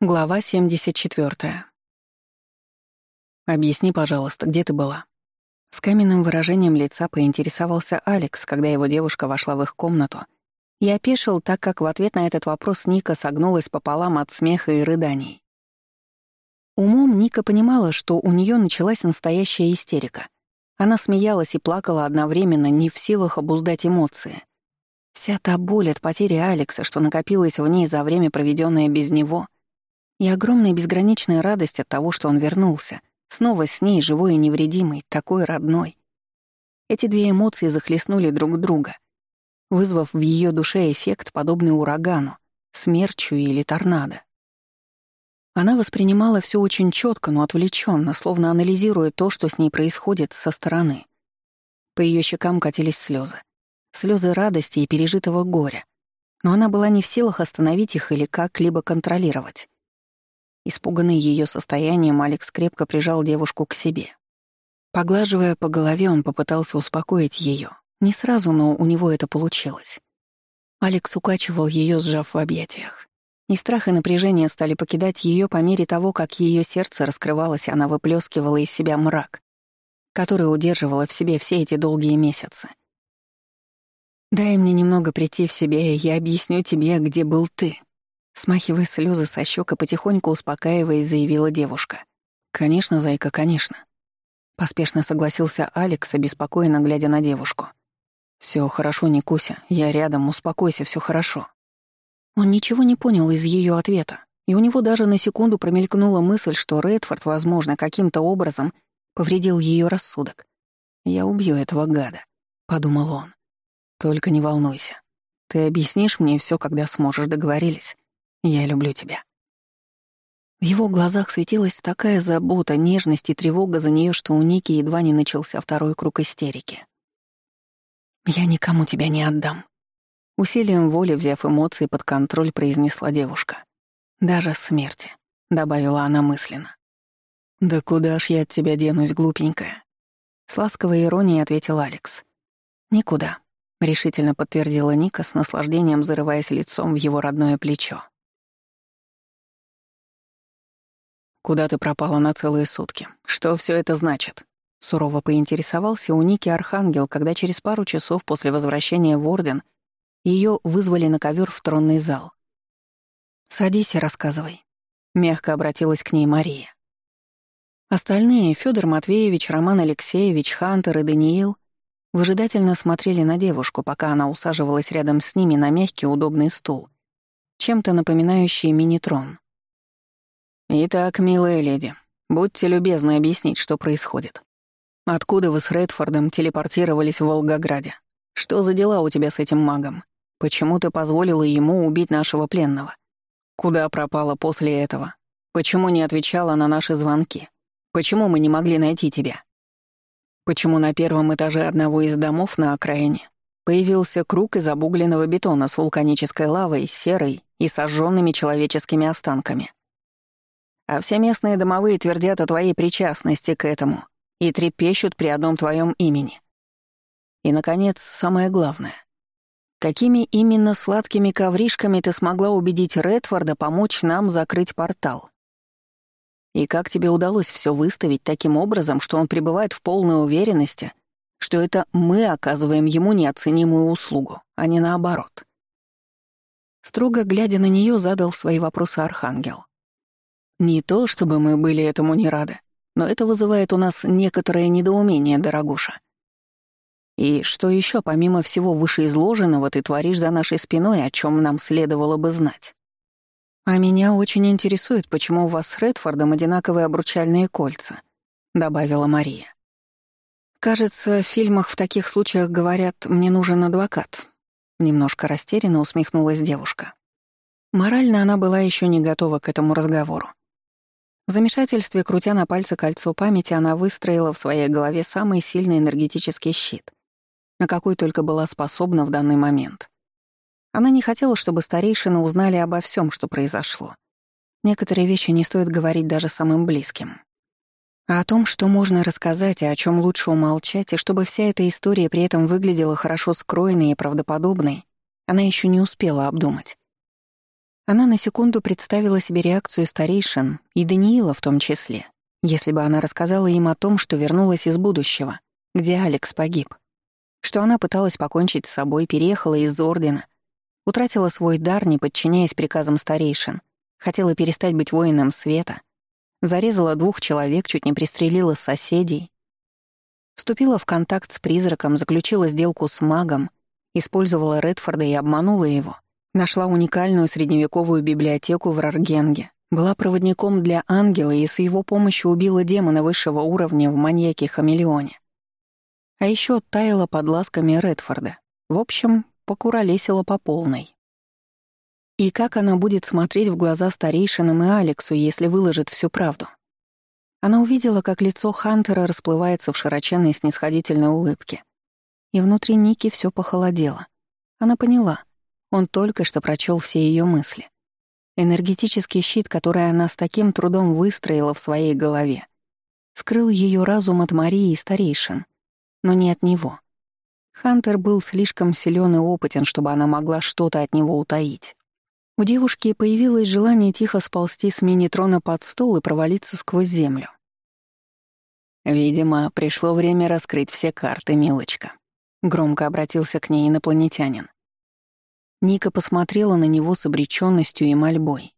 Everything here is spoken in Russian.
Глава 74. «Объясни, пожалуйста, где ты была?» С каменным выражением лица поинтересовался Алекс, когда его девушка вошла в их комнату. Я опешил, так как в ответ на этот вопрос Ника согнулась пополам от смеха и рыданий. Умом Ника понимала, что у нее началась настоящая истерика. Она смеялась и плакала одновременно, не в силах обуздать эмоции. Вся та боль от потери Алекса, что накопилась в ней за время, проведенное без него — и огромная безграничная радость от того, что он вернулся, снова с ней, живой и невредимой, такой родной. Эти две эмоции захлестнули друг друга, вызвав в ее душе эффект, подобный урагану, смерчу или торнадо. Она воспринимала все очень четко, но отвлеченно, словно анализируя то, что с ней происходит со стороны. По ее щекам катились слезы. Слезы радости и пережитого горя. Но она была не в силах остановить их или как-либо контролировать. Испуганный ее состоянием, Алекс крепко прижал девушку к себе. Поглаживая по голове, он попытался успокоить ее. Не сразу, но у него это получилось. Алекс укачивал ее, сжав в объятиях. И страх и напряжение стали покидать ее по мере того, как ее сердце раскрывалось, она выплескивала из себя мрак, который удерживала в себе все эти долгие месяцы. «Дай мне немного прийти в себя, и я объясню тебе, где был ты», Смахивая слезы со щека, потихоньку успокаиваясь, заявила девушка. «Конечно, зайка, конечно». Поспешно согласился Алекс, обеспокоенно глядя на девушку. «Все хорошо, Никуся, я рядом, успокойся, все хорошо». Он ничего не понял из ее ответа, и у него даже на секунду промелькнула мысль, что Редфорд, возможно, каким-то образом повредил ее рассудок. «Я убью этого гада», — подумал он. «Только не волнуйся. Ты объяснишь мне все, когда сможешь, договорились». Я люблю тебя». В его глазах светилась такая забота, нежность и тревога за нее, что у Ники едва не начался второй круг истерики. «Я никому тебя не отдам», — усилием воли, взяв эмоции под контроль, произнесла девушка. «Даже смерти», — добавила она мысленно. «Да куда ж я от тебя денусь, глупенькая?» С ласковой иронией ответил Алекс. «Никуда», — решительно подтвердила Ника с наслаждением, зарываясь лицом в его родное плечо. Куда ты пропала на целые сутки? Что все это значит?» Сурово поинтересовался у Ники Архангел, когда через пару часов после возвращения в Орден ее вызвали на ковер в тронный зал. «Садись и рассказывай», — мягко обратилась к ней Мария. Остальные — Федор Матвеевич, Роман Алексеевич, Хантер и Даниил — выжидательно смотрели на девушку, пока она усаживалась рядом с ними на мягкий удобный стул, чем-то напоминающий мини-трон. «Итак, милая леди, будьте любезны объяснить, что происходит. Откуда вы с Редфордом телепортировались в Волгограде? Что за дела у тебя с этим магом? Почему ты позволила ему убить нашего пленного? Куда пропала после этого? Почему не отвечала на наши звонки? Почему мы не могли найти тебя? Почему на первом этаже одного из домов на окраине появился круг из обугленного бетона с вулканической лавой, серой и сожженными человеческими останками?» А все местные домовые твердят о твоей причастности к этому и трепещут при одном твоем имени. И, наконец, самое главное. Какими именно сладкими ковришками ты смогла убедить Редфорда помочь нам закрыть портал? И как тебе удалось все выставить таким образом, что он пребывает в полной уверенности, что это мы оказываем ему неоценимую услугу, а не наоборот? Строго глядя на нее, задал свои вопросы Архангел. Не то, чтобы мы были этому не рады, но это вызывает у нас некоторое недоумение, дорогуша. И что еще, помимо всего вышеизложенного, ты творишь за нашей спиной, о чем нам следовало бы знать? А меня очень интересует, почему у вас с Редфордом одинаковые обручальные кольца, добавила Мария. Кажется, в фильмах в таких случаях говорят «мне нужен адвокат». Немножко растерянно усмехнулась девушка. Морально она была еще не готова к этому разговору. В замешательстве, крутя на пальце кольцо памяти, она выстроила в своей голове самый сильный энергетический щит, на какой только была способна в данный момент. Она не хотела, чтобы старейшины узнали обо всем, что произошло. Некоторые вещи не стоит говорить даже самым близким. А о том, что можно рассказать и о чем лучше умолчать, и чтобы вся эта история при этом выглядела хорошо скроенной и правдоподобной, она еще не успела обдумать. Она на секунду представила себе реакцию старейшин и Даниила в том числе, если бы она рассказала им о том, что вернулась из будущего, где Алекс погиб, что она пыталась покончить с собой, переехала из Ордена, утратила свой дар, не подчиняясь приказам старейшин, хотела перестать быть воином света, зарезала двух человек, чуть не пристрелила соседей, вступила в контакт с призраком, заключила сделку с магом, использовала Редфорда и обманула его — нашла уникальную средневековую библиотеку в Раргенге, была проводником для ангела и с его помощью убила демона высшего уровня в маньяке-хамелеоне. А еще таяла под ласками Редфорда. В общем, покуролесила по полной. И как она будет смотреть в глаза старейшинам и Алексу, если выложит всю правду? Она увидела, как лицо Хантера расплывается в широченной снисходительной улыбке. И внутри Ники все похолодело. Она поняла. Он только что прочел все ее мысли. Энергетический щит, который она с таким трудом выстроила в своей голове, скрыл ее разум от Марии и старейшин, но не от него. Хантер был слишком силен и опытен, чтобы она могла что-то от него утаить. У девушки появилось желание тихо сползти с мини-трона под стол и провалиться сквозь землю. «Видимо, пришло время раскрыть все карты, милочка», — громко обратился к ней инопланетянин. Ника посмотрела на него с обреченностью и мольбой.